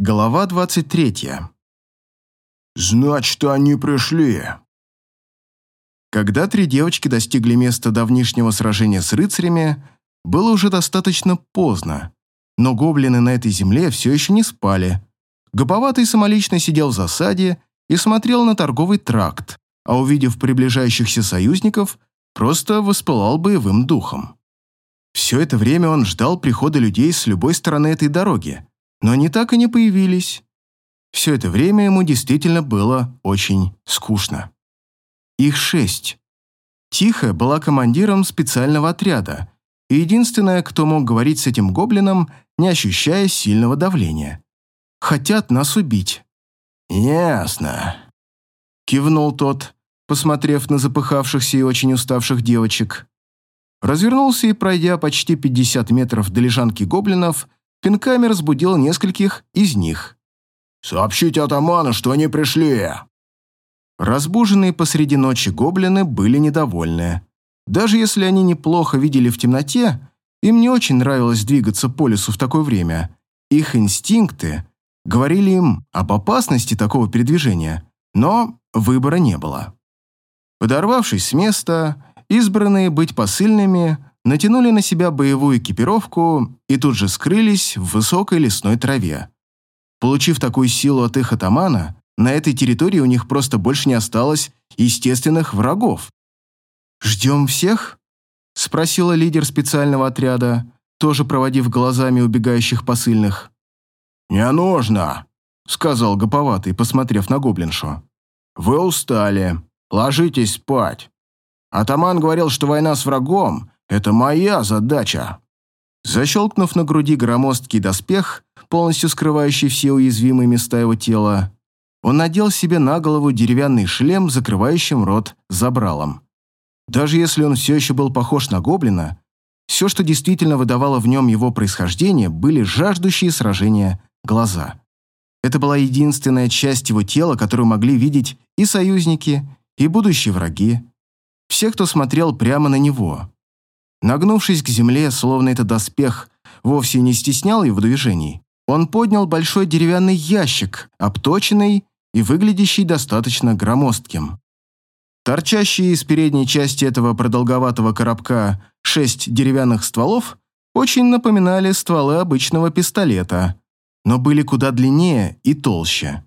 Глава 23. «Значит, они пришли!» Когда три девочки достигли места давнишнего сражения с рыцарями, было уже достаточно поздно, но гоблины на этой земле все еще не спали. Гоповатый самолично сидел в засаде и смотрел на торговый тракт, а увидев приближающихся союзников, просто воспылал боевым духом. Все это время он ждал прихода людей с любой стороны этой дороги, но они так и не появились. Все это время ему действительно было очень скучно. Их шесть. Тихая была командиром специального отряда и единственная, кто мог говорить с этим гоблином, не ощущая сильного давления. «Хотят нас убить». «Ясно», — кивнул тот, посмотрев на запыхавшихся и очень уставших девочек. Развернулся и, пройдя почти 50 метров до лежанки гоблинов, пинками разбудил нескольких из них. «Сообщите атаману, что они пришли!» Разбуженные посреди ночи гоблины были недовольны. Даже если они неплохо видели в темноте, им не очень нравилось двигаться по лесу в такое время. Их инстинкты говорили им об опасности такого передвижения, но выбора не было. Подорвавшись с места, избранные быть посыльными натянули на себя боевую экипировку и тут же скрылись в высокой лесной траве. Получив такую силу от их атамана, на этой территории у них просто больше не осталось естественных врагов. «Ждем всех?» – спросила лидер специального отряда, тоже проводив глазами убегающих посыльных. «Не нужно», – сказал гоповатый, посмотрев на гоблиншу. «Вы устали. Ложитесь спать. Атаман говорил, что война с врагом это моя задача!» Защелкнув на груди громоздкий доспех, полностью скрывающий все уязвимые места его тела, он надел себе на голову деревянный шлем, закрывающим рот забралом. Даже если он все еще был похож на гоблина, все, что действительно выдавало в нем его происхождение, были жаждущие сражения глаза. Это была единственная часть его тела, которую могли видеть и союзники, и будущие враги. Все, кто смотрел прямо на него. Нагнувшись к земле, словно этот доспех вовсе не стеснял его движений, он поднял большой деревянный ящик, обточенный и выглядящий достаточно громоздким. Торчащие из передней части этого продолговатого коробка шесть деревянных стволов очень напоминали стволы обычного пистолета, но были куда длиннее и толще.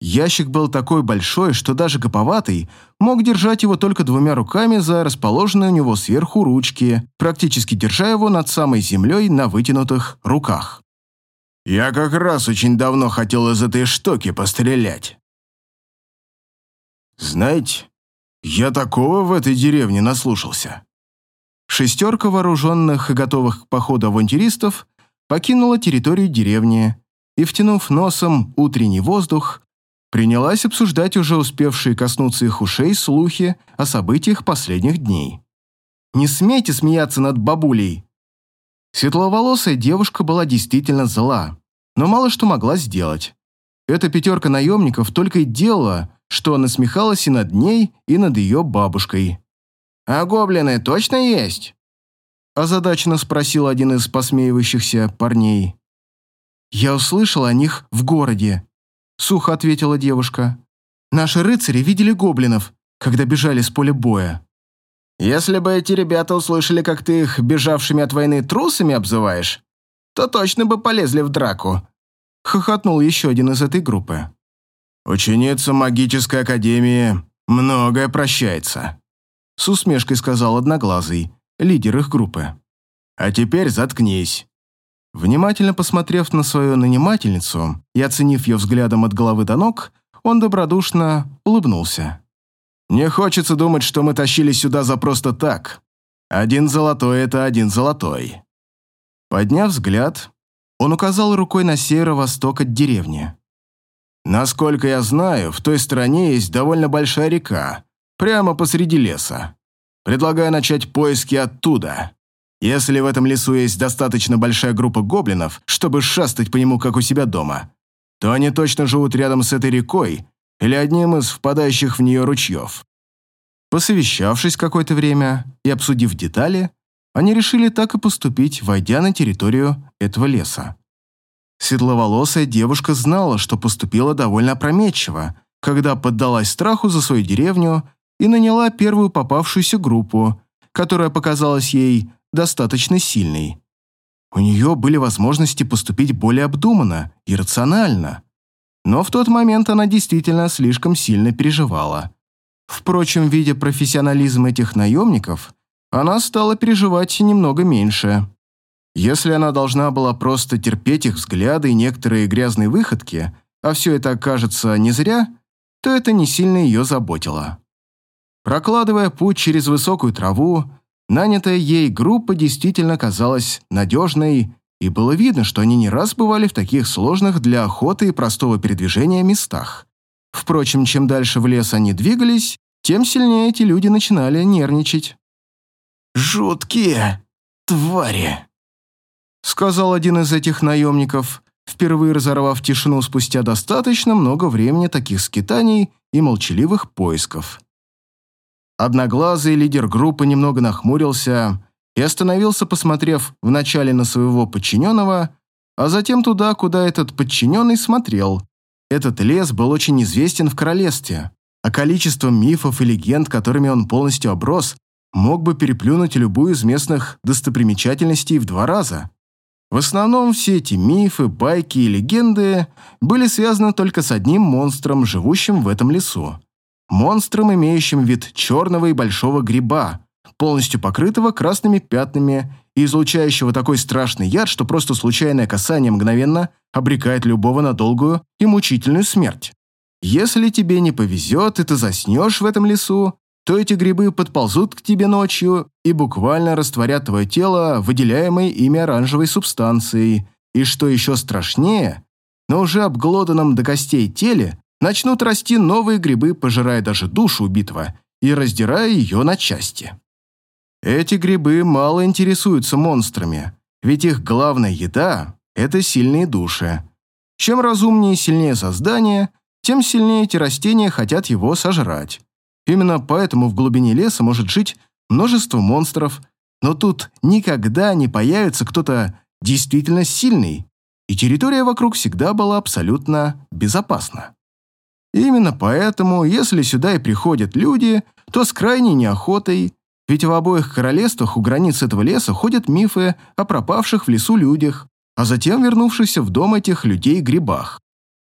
Ящик был такой большой, что даже гоповатый мог держать его только двумя руками за расположенные у него сверху ручки, практически держа его над самой землей на вытянутых руках. «Я как раз очень давно хотел из этой штуки пострелять». «Знаете, я такого в этой деревне наслушался». Шестерка вооруженных и готовых к походу авантюристов покинула территорию деревни и, втянув носом утренний воздух, принялась обсуждать уже успевшие коснуться их ушей слухи о событиях последних дней. «Не смейте смеяться над бабулей!» Светловолосая девушка была действительно зла, но мало что могла сделать. Эта пятерка наемников только и делала, что насмехалась и над ней, и над ее бабушкой. «А гоблины точно есть?» озадаченно спросил один из посмеивающихся парней. «Я услышал о них в городе», сухо ответила девушка. Наши рыцари видели гоблинов, когда бежали с поля боя. Если бы эти ребята услышали, как ты их бежавшими от войны трусами обзываешь, то точно бы полезли в драку. Хохотнул еще один из этой группы. Ученица магической академии многое прощается. С усмешкой сказал Одноглазый, лидер их группы. А теперь заткнись. Внимательно посмотрев на свою нанимательницу и оценив ее взглядом от головы до ног, он добродушно улыбнулся. «Не хочется думать, что мы тащили сюда за просто так. Один золотой — это один золотой». Подняв взгляд, он указал рукой на северо-восток от деревни. «Насколько я знаю, в той стороне есть довольно большая река, прямо посреди леса. Предлагаю начать поиски оттуда. Если в этом лесу есть достаточно большая группа гоблинов, чтобы шастать по нему, как у себя дома, то они точно живут рядом с этой рекой или одним из впадающих в нее ручьев. Посовещавшись какое-то время и обсудив детали, они решили так и поступить, войдя на территорию этого леса. Светловолосая девушка знала, что поступила довольно опрометчиво, когда поддалась страху за свою деревню и наняла первую попавшуюся группу, которая показалась ей достаточно сильной. У нее были возможности поступить более обдуманно и рационально. Но в тот момент она действительно слишком сильно переживала. Впрочем, видя профессионализм этих наемников, она стала переживать немного меньше. Если она должна была просто терпеть их взгляды и некоторые грязные выходки, а все это окажется не зря, то это не сильно ее заботило. Прокладывая путь через высокую траву, нанятая ей группа действительно казалась надежной, и было видно, что они не раз бывали в таких сложных для охоты и простого передвижения местах. Впрочем, чем дальше в лес они двигались, тем сильнее эти люди начинали нервничать. «Жуткие твари!» сказал один из этих наемников, впервые разорвав тишину спустя достаточно много времени таких скитаний и молчаливых поисков. Одноглазый лидер группы немного нахмурился и остановился, посмотрев вначале на своего подчиненного, а затем туда, куда этот подчиненный смотрел. Этот лес был очень известен в королевстве, а количество мифов и легенд, которыми он полностью оброс, мог бы переплюнуть любую из местных достопримечательностей в два раза. В основном все эти мифы, байки и легенды были связаны только с одним монстром, живущим в этом лесу. Монстром, имеющим вид черного и большого гриба, полностью покрытого красными пятнами и излучающего такой страшный яд, что просто случайное касание мгновенно обрекает любого на долгую и мучительную смерть. Если тебе не повезет, и ты заснешь в этом лесу, то эти грибы подползут к тебе ночью и буквально растворят твое тело выделяемой ими оранжевой субстанцией, и что еще страшнее, на уже обглоданном до костей теле начнут расти новые грибы, пожирая даже душу убитого и раздирая ее на части. Эти грибы мало интересуются монстрами, ведь их главная еда – это сильные души. Чем разумнее и сильнее создание, тем сильнее эти растения хотят его сожрать. Именно поэтому в глубине леса может жить множество монстров, но тут никогда не появится кто-то действительно сильный, и территория вокруг всегда была абсолютно безопасна. Именно поэтому, если сюда и приходят люди, то с крайней неохотой, ведь в обоих королевствах у границ этого леса ходят мифы о пропавших в лесу людях, а затем вернувшихся в дом этих людей грибах.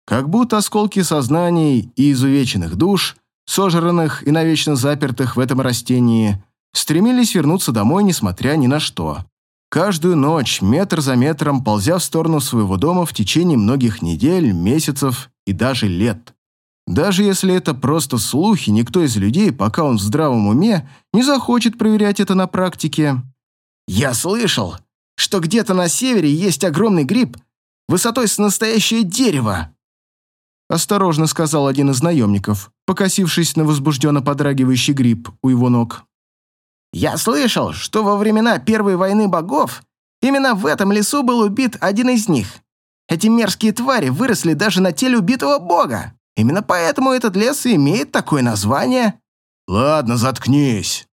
Как будто осколки сознаний и изувеченных душ сожранных и навечно запертых в этом растении, стремились вернуться домой, несмотря ни на что. Каждую ночь, метр за метром, ползя в сторону своего дома в течение многих недель, месяцев и даже лет. Даже если это просто слухи, никто из людей, пока он в здравом уме, не захочет проверять это на практике. «Я слышал, что где-то на севере есть огромный гриб высотой с настоящее дерево», осторожно сказал один из наемников, покосившись на возбужденно подрагивающий гриб у его ног. «Я слышал, что во времена Первой войны богов именно в этом лесу был убит один из них. Эти мерзкие твари выросли даже на теле убитого бога. Именно поэтому этот лес и имеет такое название». «Ладно, заткнись».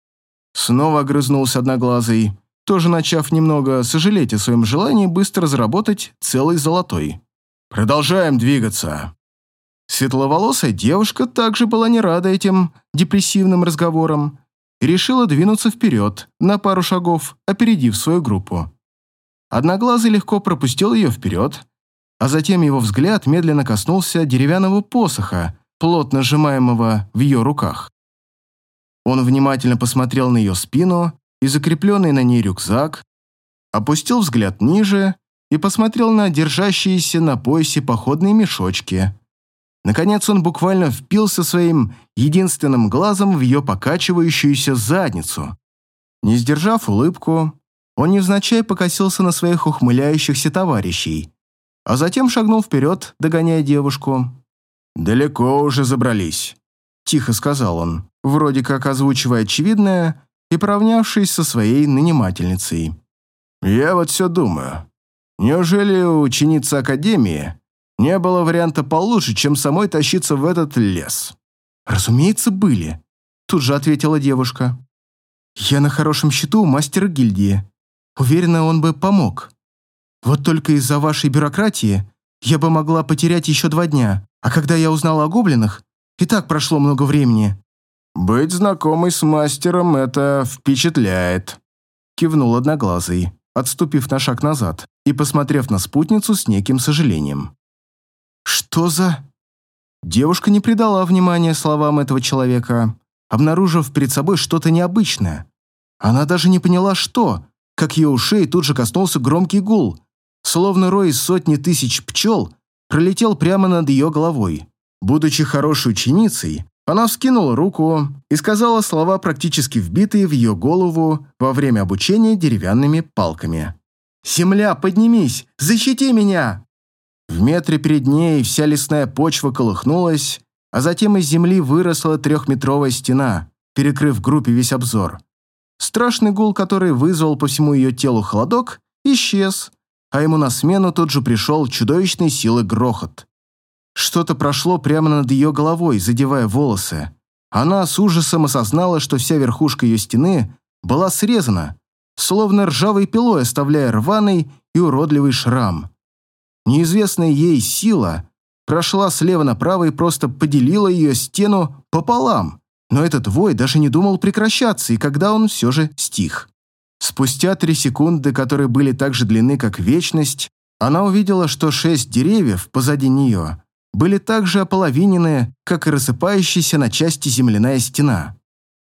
Снова огрызнулся Одноглазый, тоже начав немного сожалеть о своем желании быстро заработать целый золотой. «Продолжаем двигаться». Светловолосая девушка также была не рада этим депрессивным разговорам и решила двинуться вперед на пару шагов, опередив свою группу. Одноглазый легко пропустил ее вперед, а затем его взгляд медленно коснулся деревянного посоха, плотно сжимаемого в ее руках. Он внимательно посмотрел на ее спину и закрепленный на ней рюкзак, опустил взгляд ниже и посмотрел на держащиеся на поясе походные мешочки – Наконец он буквально впился своим единственным глазом в ее покачивающуюся задницу. Не сдержав улыбку, он невзначай покосился на своих ухмыляющихся товарищей, а затем шагнул вперед, догоняя девушку. «Далеко уже забрались», — тихо сказал он, вроде как озвучивая очевидное и поравнявшись со своей нанимательницей. «Я вот все думаю. Неужели ученица Академии не было варианта получше, чем самой тащиться в этот лес. «Разумеется, были», — тут же ответила девушка. «Я на хорошем счету у мастера гильдии. Уверена, он бы помог». Вот только из-за вашей бюрократии я бы могла потерять еще два дня, а когда я узнала о гоблинах, и так прошло много времени». «Быть знакомой с мастером — это впечатляет», — кивнул Одноглазый, отступив на шаг назад и посмотрев на спутницу с неким сожалением. «Что за...» Девушка не придала внимания словам этого человека, обнаружив перед собой что-то необычное. Она даже не поняла, что, как ее ушей тут же коснулся громкий гул, словно рой из сотни тысяч пчел пролетел прямо над ее головой. Будучи хорошей ученицей, она вскинула руку и сказала слова, практически вбитые в ее голову во время обучения деревянными палками. «Земля, поднимись! Защити меня!» В метре перед ней вся лесная почва колыхнулась, а затем из земли выросла трехметровая стена, перекрыв группе весь обзор. Страшный гул, который вызвал по всему ее телу холодок, исчез, а ему на смену тут же пришел чудовищной силы грохот. Что-то прошло прямо над ее головой, задевая волосы. Она с ужасом осознала, что вся верхушка ее стены была срезана, словно ржавой пилой оставляя рваный и уродливый шрам. Неизвестная ей сила прошла слева направо и просто поделила ее стену пополам, но этот вой даже не думал прекращаться, и когда он все же стих. Спустя три секунды, которые были так же длинны, как вечность, она увидела, что шесть деревьев позади нее были так же ополовинены, как и рассыпающаяся на части земляная стена.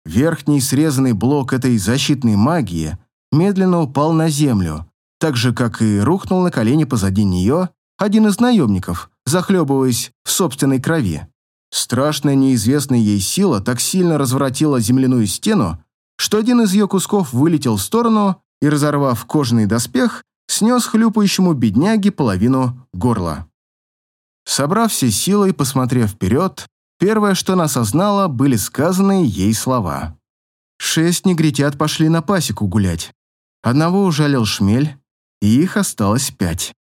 Верхний срезанный блок этой защитной магии медленно упал на землю, так же, как и рухнул на колени позади нее один из наемников, захлебываясь в собственной крови. Страшная неизвестная ей сила так сильно разворотила земляную стену, что один из ее кусков вылетел в сторону и, разорвав кожаный доспех, снес хлюпающему бедняге половину горла. Собрав все силы и посмотрев вперед, первое, что она осознала, были сказанные ей слова. Шесть негритят пошли на пасеку гулять. Одного ужалил шмель, и их осталось пять.